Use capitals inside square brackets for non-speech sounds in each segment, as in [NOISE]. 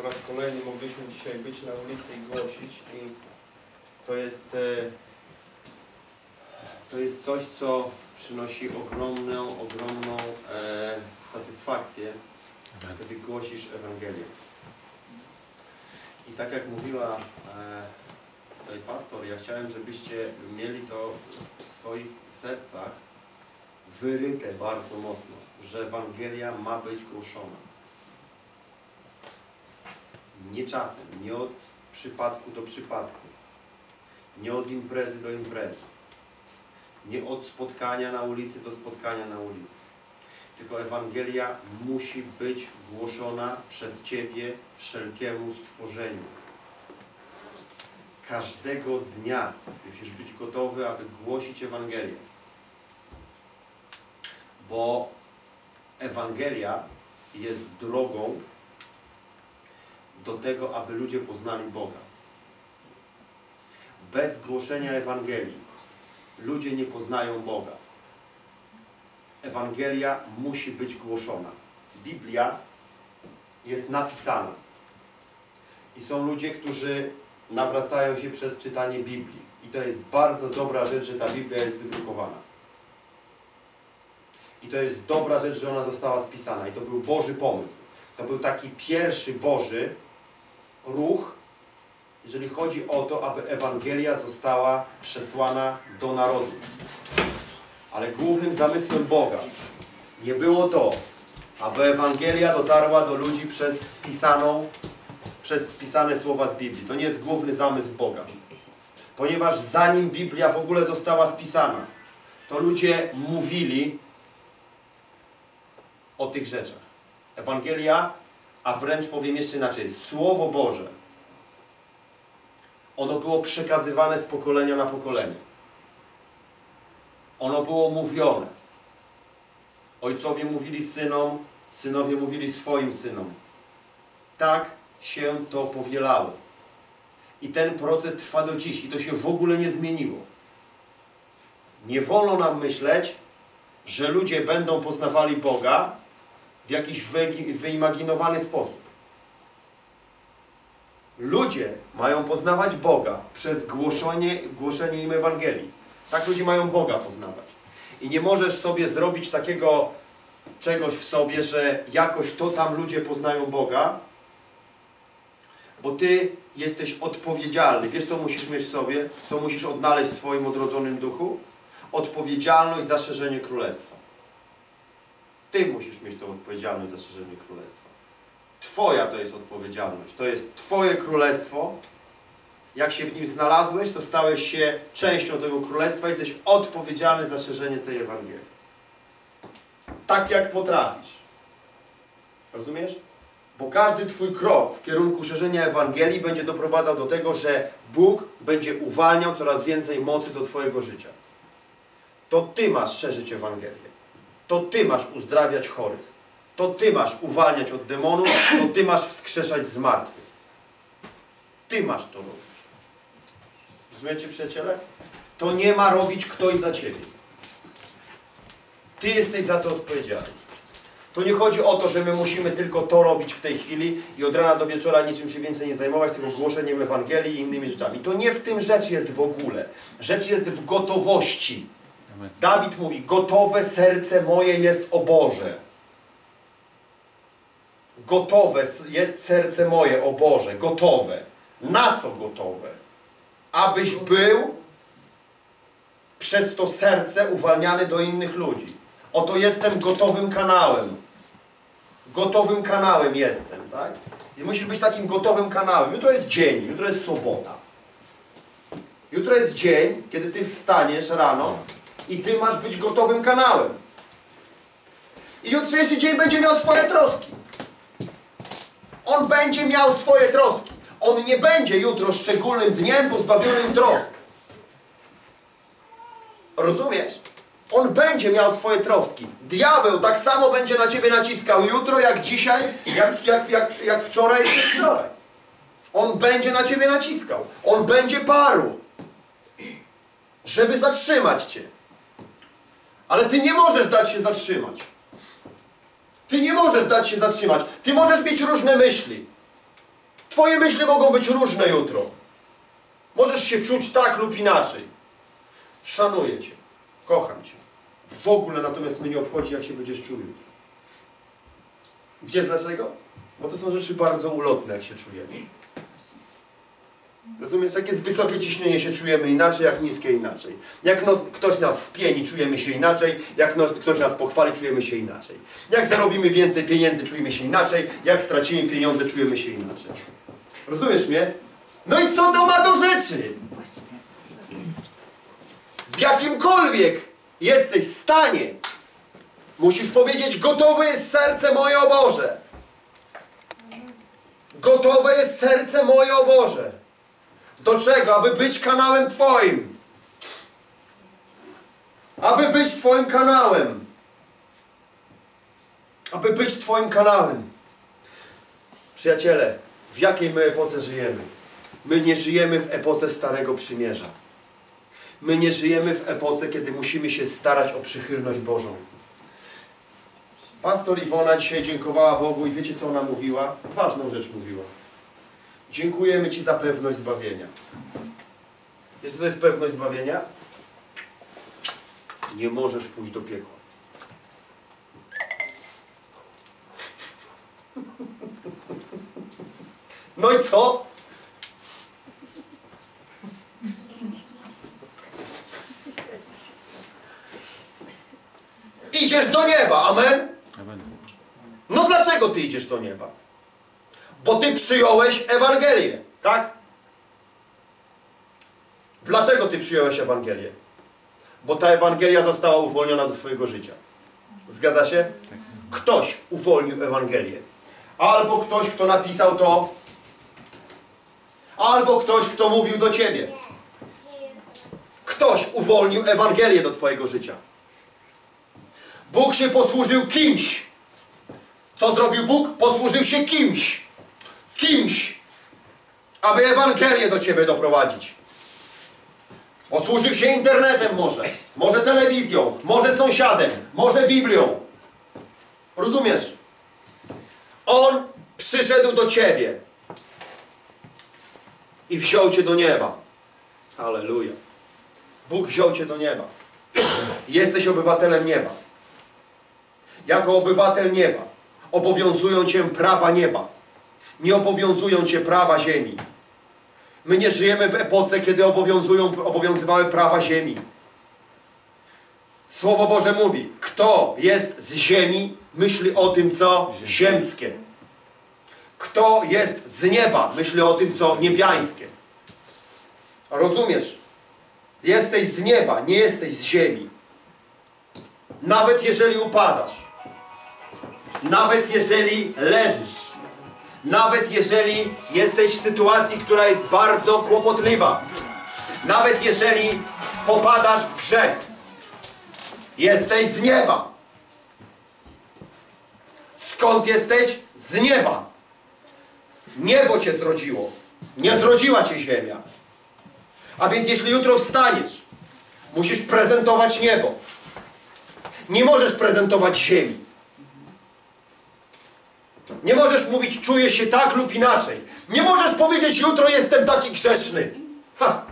po raz kolejny mogliśmy dzisiaj być na ulicy i głosić i to jest e, to jest coś, co przynosi ogromną, ogromną e, satysfakcję, kiedy głosisz Ewangelię. I tak jak mówiła e, tutaj pastor, ja chciałem, żebyście mieli to w, w swoich sercach wyryte bardzo mocno, że Ewangelia ma być głoszona. Nie czasem, nie od przypadku do przypadku, nie od imprezy do imprezy, nie od spotkania na ulicy do spotkania na ulicy. Tylko Ewangelia musi być głoszona przez Ciebie wszelkiemu stworzeniu. Każdego dnia musisz być gotowy, aby głosić Ewangelię. Bo Ewangelia jest drogą do tego, aby ludzie poznali Boga. Bez głoszenia Ewangelii ludzie nie poznają Boga. Ewangelia musi być głoszona. Biblia jest napisana. I są ludzie, którzy nawracają się przez czytanie Biblii. I to jest bardzo dobra rzecz, że ta Biblia jest wydrukowana. I to jest dobra rzecz, że ona została spisana. I to był Boży pomysł. To był taki pierwszy Boży ruch, jeżeli chodzi o to, aby Ewangelia została przesłana do narodu. Ale głównym zamysłem Boga nie było to, aby Ewangelia dotarła do ludzi przez spisaną, przez spisane słowa z Biblii. To nie jest główny zamysł Boga. Ponieważ zanim Biblia w ogóle została spisana, to ludzie mówili o tych rzeczach. Ewangelia, a wręcz powiem jeszcze inaczej, Słowo Boże, ono było przekazywane z pokolenia na pokolenie. Ono było mówione. Ojcowie mówili synom, synowie mówili swoim synom. Tak się to powielało. I ten proces trwa do dziś i to się w ogóle nie zmieniło. Nie wolno nam myśleć, że ludzie będą poznawali Boga w jakiś wyimaginowany sposób. Ludzie mają poznawać Boga przez głoszenie, głoszenie im Ewangelii. Tak ludzie mają Boga poznawać. I nie możesz sobie zrobić takiego czegoś w sobie, że jakoś to tam ludzie poznają Boga, bo Ty jesteś odpowiedzialny. Wiesz, co musisz mieć w sobie? Co musisz odnaleźć w swoim odrodzonym duchu? Odpowiedzialność za szerzenie Królestwa. Ty musisz mieć tą odpowiedzialność za szerzenie Królestwa. Twoja to jest odpowiedzialność. To jest Twoje Królestwo. Jak się w nim znalazłeś, to stałeś się częścią tego Królestwa. Jesteś odpowiedzialny za szerzenie tej Ewangelii. Tak jak potrafisz. Rozumiesz? Bo każdy Twój krok w kierunku szerzenia Ewangelii będzie doprowadzał do tego, że Bóg będzie uwalniał coraz więcej mocy do Twojego życia. To Ty masz szerzyć Ewangelię. To Ty masz uzdrawiać chorych. To Ty masz uwalniać od demonów, to Ty masz wskrzeszać z martwych. Ty masz to robić. Rozumiecie, przyjaciele? To nie ma robić ktoś za Ciebie. Ty jesteś za to odpowiedzialny. To nie chodzi o to, że my musimy tylko to robić w tej chwili i od rana do wieczora niczym się więcej nie zajmować, tylko głoszeniem Ewangelii i innymi rzeczami. To nie w tym rzecz jest w ogóle. Rzecz jest w gotowości. Dawid mówi, gotowe serce moje jest o Boże. Gotowe jest serce moje, o Boże, gotowe. Na co gotowe? Abyś był przez to serce uwalniany do innych ludzi. Oto jestem gotowym kanałem. Gotowym kanałem jestem, tak? I musisz być takim gotowym kanałem. Jutro jest dzień, jutro jest sobota. Jutro jest dzień, kiedy ty wstaniesz rano i ty masz być gotowym kanałem. I jutrzejszy dzień będzie miał swoje troski. On będzie miał swoje troski. On nie będzie jutro szczególnym dniem pozbawionym trosk. Rozumiesz? On będzie miał swoje troski. Diabeł tak samo będzie na ciebie naciskał jutro, jak dzisiaj, jak, jak, jak, jak wczoraj czy wczoraj. On będzie na ciebie naciskał. On będzie parł, żeby zatrzymać cię. Ale ty nie możesz dać się zatrzymać. Ty nie możesz dać się zatrzymać. Ty możesz mieć różne myśli. Twoje myśli mogą być różne jutro. Możesz się czuć tak lub inaczej. Szanuję Cię. Kocham Cię. W ogóle natomiast mnie nie obchodzi, jak się będziesz czuł jutro. Wiesz dlaczego? Bo to są rzeczy bardzo ulotne, jak się czujemy. Rozumiesz? Jak jest wysokie ciśnienie, się czujemy inaczej, jak niskie inaczej. Jak no, ktoś nas wpieni, czujemy się inaczej. Jak no, ktoś nas pochwali, czujemy się inaczej. Jak zarobimy więcej pieniędzy, czujemy się inaczej. Jak stracimy pieniądze, czujemy się inaczej. Rozumiesz mnie? No i co to ma do rzeczy? W jakimkolwiek jesteś stanie, musisz powiedzieć, gotowe jest serce moje, o Boże. Gotowe jest serce moje, o Boże. Do czego? Aby być kanałem Twoim. Aby być Twoim kanałem. Aby być Twoim kanałem. Przyjaciele, w jakiej my epoce żyjemy? My nie żyjemy w epoce Starego Przymierza. My nie żyjemy w epoce, kiedy musimy się starać o przychylność Bożą. Pastor Iwona dzisiaj dziękowała Bogu i wiecie co ona mówiła? Ważną rzecz mówiła. Dziękujemy Ci za pewność zbawienia. Jest to jest pewność zbawienia? Nie możesz pójść do piekła. No i co? Idziesz do nieba, amen? No dlaczego ty idziesz do nieba? Bo ty przyjąłeś Ewangelię, tak? Dlaczego ty przyjąłeś Ewangelię? Bo ta Ewangelia została uwolniona do twojego życia. Zgadza się? Ktoś uwolnił Ewangelię. Albo ktoś, kto napisał to, albo ktoś, kto mówił do ciebie. Ktoś uwolnił Ewangelię do twojego życia. Bóg się posłużył kimś. Co zrobił Bóg? Posłużył się kimś. Kimś. Aby Ewangelię do ciebie doprowadzić. Posłużył się internetem może. Może telewizją. Może sąsiadem. Może Biblią. Rozumiesz? On przyszedł do ciebie. I wziął cię do nieba. Halleluja. Bóg wziął cię do nieba. Jesteś obywatelem nieba. Jako obywatel nieba obowiązują cię prawa nieba. Nie obowiązują cię prawa ziemi. My nie żyjemy w epoce, kiedy obowiązują, obowiązywały prawa ziemi. Słowo Boże mówi, kto jest z ziemi, myśli o tym, co ziemskie. Kto jest z nieba, myśli o tym, co niebiańskie. Rozumiesz? Jesteś z nieba, nie jesteś z ziemi. Nawet jeżeli upadasz, nawet jeżeli leżysz, nawet jeżeli jesteś w sytuacji, która jest bardzo kłopotliwa, nawet jeżeli popadasz w grzech, jesteś z nieba. Skąd jesteś? Z nieba. Niebo cię zrodziło. Nie zrodziła cię ziemia. A więc jeśli jutro wstaniesz, musisz prezentować niebo. Nie możesz prezentować ziemi. Nie możesz mówić, czuję się tak lub inaczej. Nie możesz powiedzieć, jutro jestem taki grzeszny. Ha!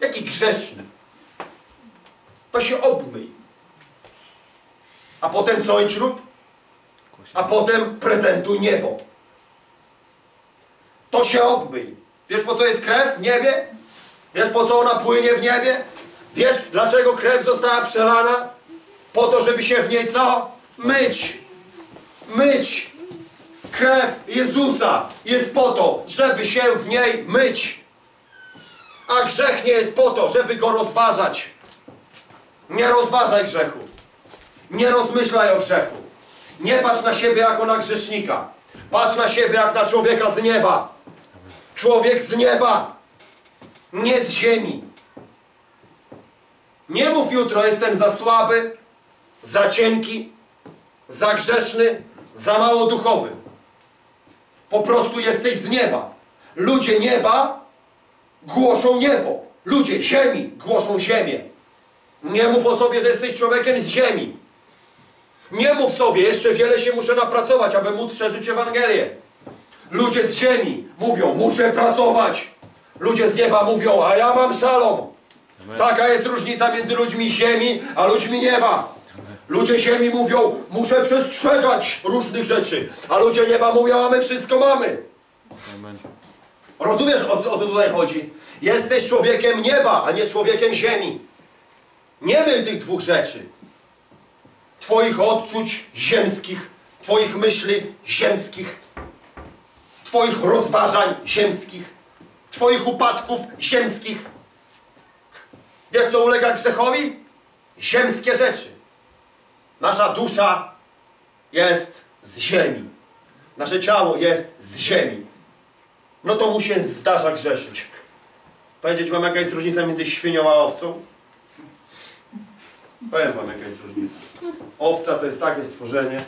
Jaki grzeszny? To się obmyj. A potem co idź rób? A potem prezentuj niebo. To się obmyj. Wiesz po co jest krew w niebie? Wiesz po co ona płynie w niebie? Wiesz dlaczego krew została przelana? Po to, żeby się w niej co? Myć. Myć. Krew Jezusa jest po to, żeby się w niej myć. A grzech nie jest po to, żeby go rozważać. Nie rozważaj grzechu. Nie rozmyślaj o grzechu. Nie patrz na siebie jako na grzesznika. Patrz na siebie jak na człowieka z nieba. Człowiek z nieba. Nie z ziemi. Nie mów jutro, jestem za słaby, za cienki, za grzeszny, za mało duchowy. Po prostu jesteś z nieba. Ludzie nieba głoszą niebo. Ludzie ziemi głoszą ziemię. Nie mów o sobie, że jesteś człowiekiem z ziemi. Nie mów sobie, jeszcze wiele się muszę napracować, aby móc szerzyć Ewangelię. Ludzie z ziemi mówią, muszę pracować. Ludzie z nieba mówią, a ja mam szalom. Taka jest różnica między ludźmi ziemi, a ludźmi nieba. Ludzie ziemi mówią, muszę przestrzegać różnych rzeczy, a ludzie nieba mówią, a my wszystko mamy. Amen. Rozumiesz, o, o co tutaj chodzi? Jesteś człowiekiem nieba, a nie człowiekiem ziemi. Nie myl tych dwóch rzeczy. Twoich odczuć ziemskich, Twoich myśli ziemskich, Twoich rozważań ziemskich, Twoich upadków ziemskich. Wiesz, co ulega grzechowi? Ziemskie rzeczy. Nasza dusza jest z ziemi. Nasze ciało jest z ziemi no to mu się zdarza grzeszyć. Powiedzieć wam, jaka jest różnica między świnią a owcą? Powiem wam, jaka jest różnica. Owca to jest takie stworzenie,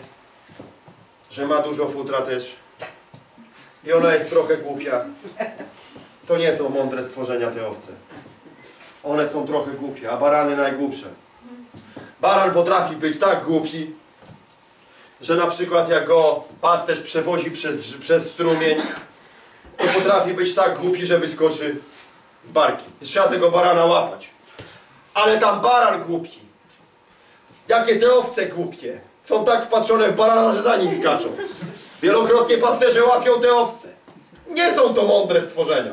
że ma dużo futra też. I ona jest trochę głupia. To nie są mądre stworzenia te owce. One są trochę głupie, a barany najgłupsze. Baran potrafi być tak głupi, że na przykład jak go pasterz przewozi przez, przez strumień, to potrafi być tak głupi, że wyskoczy z barki. Trzeba tego barana łapać. Ale tam baran głupi. Jakie te owce głupie. Są tak wpatrzone w barana, że za nim skaczą. Wielokrotnie pasterze łapią te owce. Nie są to mądre stworzenia.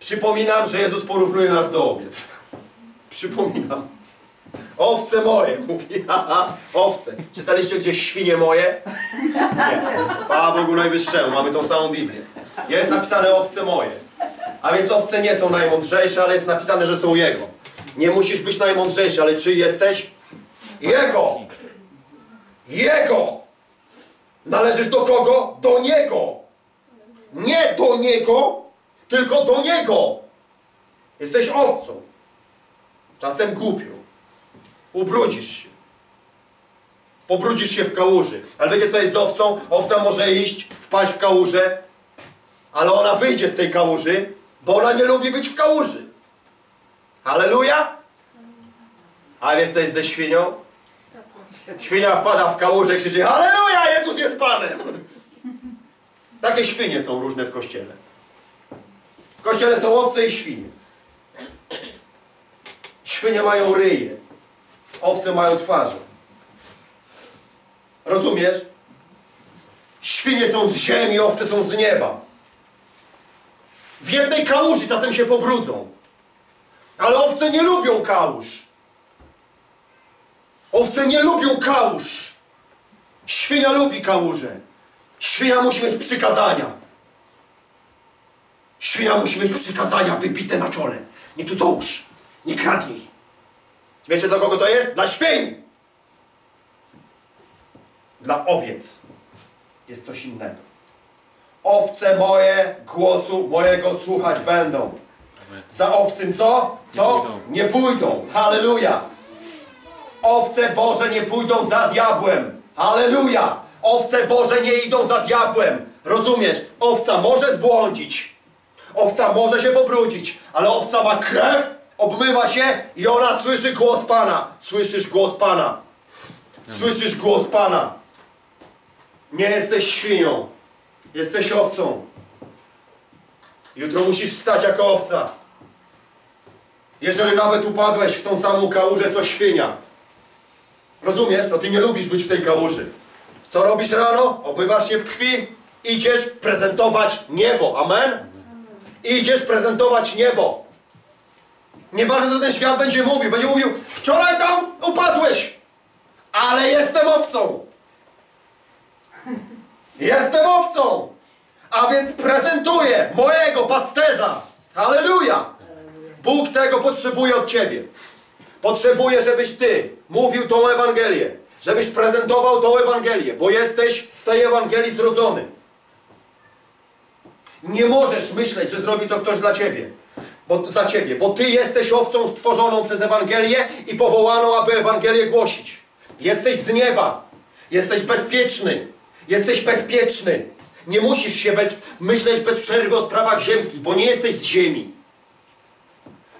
Przypominam, że Jezus porównuje nas do owiec. Przypominam. Owce moje, [LAUGHS] mówi, haha, owce. Czytaliście gdzieś świnie moje? Nie. Chwała Bogu Najwyższemu, mamy tą samą Biblię. Jest napisane owce moje. A więc owce nie są najmądrzejsze, ale jest napisane, że są Jego. Nie musisz być najmądrzejszy, ale czy jesteś? Jego! Jego! Należysz do kogo? Do Niego! Nie do Niego, tylko do Niego! Jesteś owcą. Czasem głupią. Ubrudzisz się. Pobrudzisz się w kałuży. Ale wiecie co jest z owcą? Owca może iść, wpaść w kałużę, ale ona wyjdzie z tej kałuży, bo ona nie lubi być w kałuży. Halleluja? A wiesz co jest ze świnią? Świnia wpada w kałużę i krzyczy Halleluja, Jezus jest Panem! Takie świnie są różne w kościele. W kościele są owce i świnie. Świnie mają ryje. Owce mają twarze. Rozumiesz? Świnie są z ziemi, owce są z nieba. W jednej kałuży czasem się pobrudzą. Ale owce nie lubią kałuż. Owce nie lubią kałuż. Świnia lubi kałuże. Świnia musi mieć przykazania. Świnia musi mieć przykazania wybite na czole. Nie cudzołóż. Nie kradnij. Wiecie dla kogo to jest? Dla świń! Dla owiec jest coś innego. Owce moje głosu mojego słuchać będą. Za owcym co? Co? Nie pójdą. Halleluja. Owce Boże nie pójdą za diabłem. Halleluja. Owce Boże nie idą za diabłem. Rozumiesz? Owca może zbłądzić. Owca może się pobrudzić, ale owca ma krew, obmywa się i ona słyszy głos Pana. Słyszysz głos Pana. Słyszysz głos Pana. Nie jesteś świnią. Jesteś owcą. Jutro musisz wstać jako owca. Jeżeli nawet upadłeś w tą samą kałużę co świnia. Rozumiesz? To ty nie lubisz być w tej kałuży. Co robisz rano? Obmywasz się w krwi. Idziesz prezentować niebo. Amen? Idziesz prezentować niebo. Nieważne co ten świat będzie mówił. Będzie mówił, wczoraj tam upadłeś, ale jestem owcą. Jestem owcą. A więc prezentuję mojego pasterza. Halleluja. Bóg tego potrzebuje od ciebie. Potrzebuje, żebyś ty mówił tą Ewangelię. Żebyś prezentował tą Ewangelię, bo jesteś z tej Ewangelii zrodzony. Nie możesz myśleć, że zrobi to ktoś dla ciebie. Bo, za ciebie, bo ty jesteś owcą stworzoną przez Ewangelię i powołaną, aby Ewangelię głosić. Jesteś z nieba. Jesteś bezpieczny. Jesteś bezpieczny. Nie musisz się bez, myśleć bez przerwy o sprawach ziemskich, bo nie jesteś z ziemi.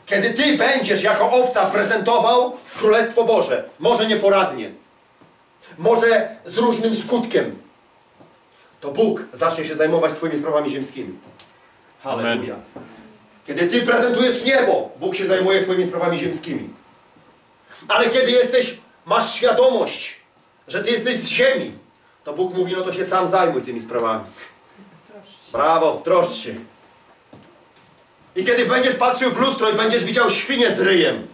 Kiedy ty będziesz jako owca prezentował Królestwo Boże, może nieporadnie, może z różnym skutkiem, to Bóg zacznie się zajmować Twoimi sprawami ziemskimi. Halleluja. Kiedy Ty prezentujesz niebo, Bóg się zajmuje Twoimi sprawami ziemskimi. Ale kiedy jesteś, masz świadomość, że Ty jesteś z ziemi, to Bóg mówi, no to się sam zajmuj tymi sprawami. Brawo, troszcz się. I kiedy będziesz patrzył w lustro i będziesz widział świnię z ryjem,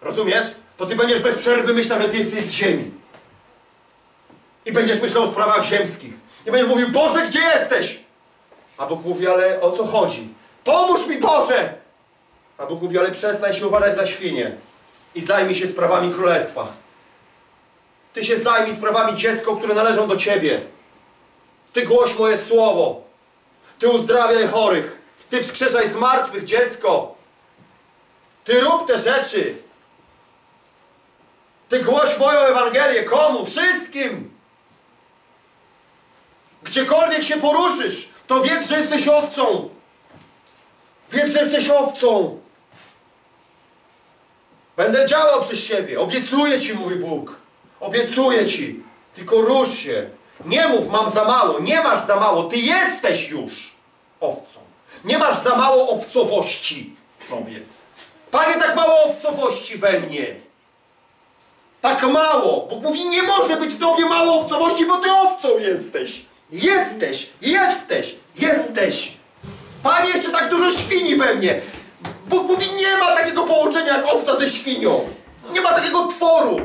rozumiesz? To Ty będziesz bez przerwy myślał, że Ty jesteś z ziemi. I będziesz myślał o sprawach ziemskich. I będziesz mówił, Boże, gdzie jesteś? A Bóg mówi, ale o co chodzi? Pomóż mi, Boże! A Bóg mówi, ale przestań się uważać za świnie i zajmij się sprawami królestwa. Ty się zajmij sprawami dziecko, które należą do Ciebie. Ty głoś moje słowo. Ty uzdrawiaj chorych. Ty wskrzeszaj zmartwych dziecko. Ty rób te rzeczy. Ty głoś moją Ewangelię. Komu? Wszystkim. Gdziekolwiek się poruszysz, to wiedz, że jesteś owcą. Wiedz, że jesteś owcą. Będę działał przez siebie. Obiecuję Ci, mówi Bóg. Obiecuję Ci. Tylko rusz się. Nie mów, mam za mało. Nie masz za mało. Ty jesteś już owcą. Nie masz za mało owcowości w sobie. Panie, tak mało owcowości we mnie. Tak mało. Bóg mówi, nie może być w tobie mało owcowości, bo ty owcą jesteś. Jesteś, jesteś, jesteś. Panie, jeszcze tak dużo świni we mnie. Bóg mówi, nie ma takiego połączenia jak owca ze świnią. Nie ma takiego tworu.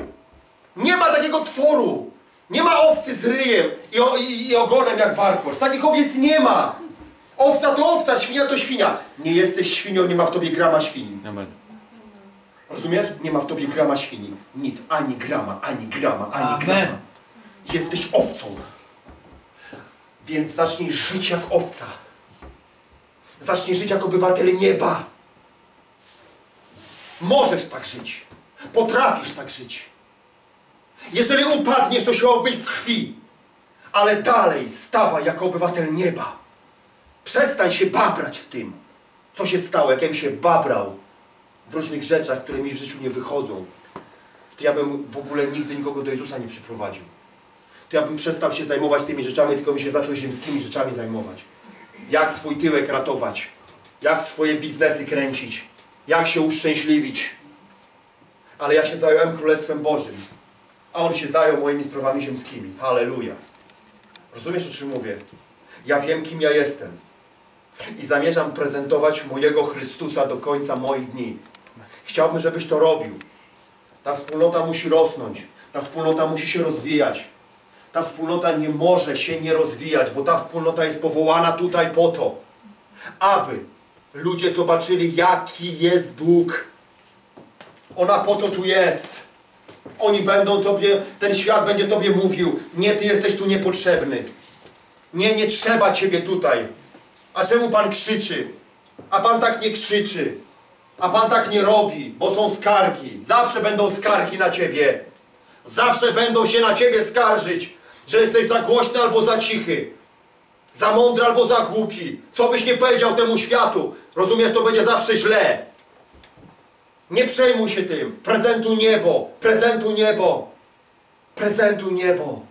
Nie ma takiego tworu. Nie ma owcy z ryjem i, o, i, i ogonem jak warkosz. Takich owiec nie ma. Owca to owca, świnia to świnia. Nie jesteś świnią, nie ma w tobie grama świni. Amen. Rozumiesz? Nie ma w tobie grama świni. Nic, ani grama, ani grama, ani Amen. grama. Jesteś owcą. Więc zacznij żyć jak owca. Zacznij żyć jak obywatel nieba. Możesz tak żyć. Potrafisz tak żyć. Jeżeli upadniesz, to się obmyj w krwi. Ale dalej stawaj jako obywatel nieba. Przestań się babrać w tym, co się stało, jakiem się babrał w różnych rzeczach, które mi w życiu nie wychodzą. To ja bym w ogóle nigdy nikogo do Jezusa nie przyprowadził. To ja bym przestał się zajmować tymi rzeczami, tylko mi się zaczął ziemskimi rzeczami zajmować. Jak swój tyłek ratować, jak swoje biznesy kręcić, jak się uszczęśliwić. Ale ja się zająłem Królestwem Bożym, a On się zajął moimi sprawami ziemskimi. Halleluja. Rozumiesz, o czym mówię? Ja wiem, kim ja jestem. I zamierzam prezentować mojego Chrystusa do końca moich dni. Chciałbym, żebyś to robił. Ta wspólnota musi rosnąć. Ta wspólnota musi się rozwijać. Ta wspólnota nie może się nie rozwijać, bo ta wspólnota jest powołana tutaj po to, aby ludzie zobaczyli, jaki jest Bóg. Ona po to tu jest. Oni będą Tobie, ten świat będzie Tobie mówił, nie, Ty jesteś tu niepotrzebny. Nie, nie trzeba Ciebie tutaj. A czemu Pan krzyczy? A Pan tak nie krzyczy. A Pan tak nie robi, bo są skargi. Zawsze będą skargi na Ciebie. Zawsze będą się na Ciebie skarżyć, że jesteś za głośny albo za cichy. Za mądry albo za głupi. Co byś nie powiedział temu światu, rozumiesz, to będzie zawsze źle. Nie przejmuj się tym. Prezentuj niebo. Prezentuj niebo. Prezentuj niebo.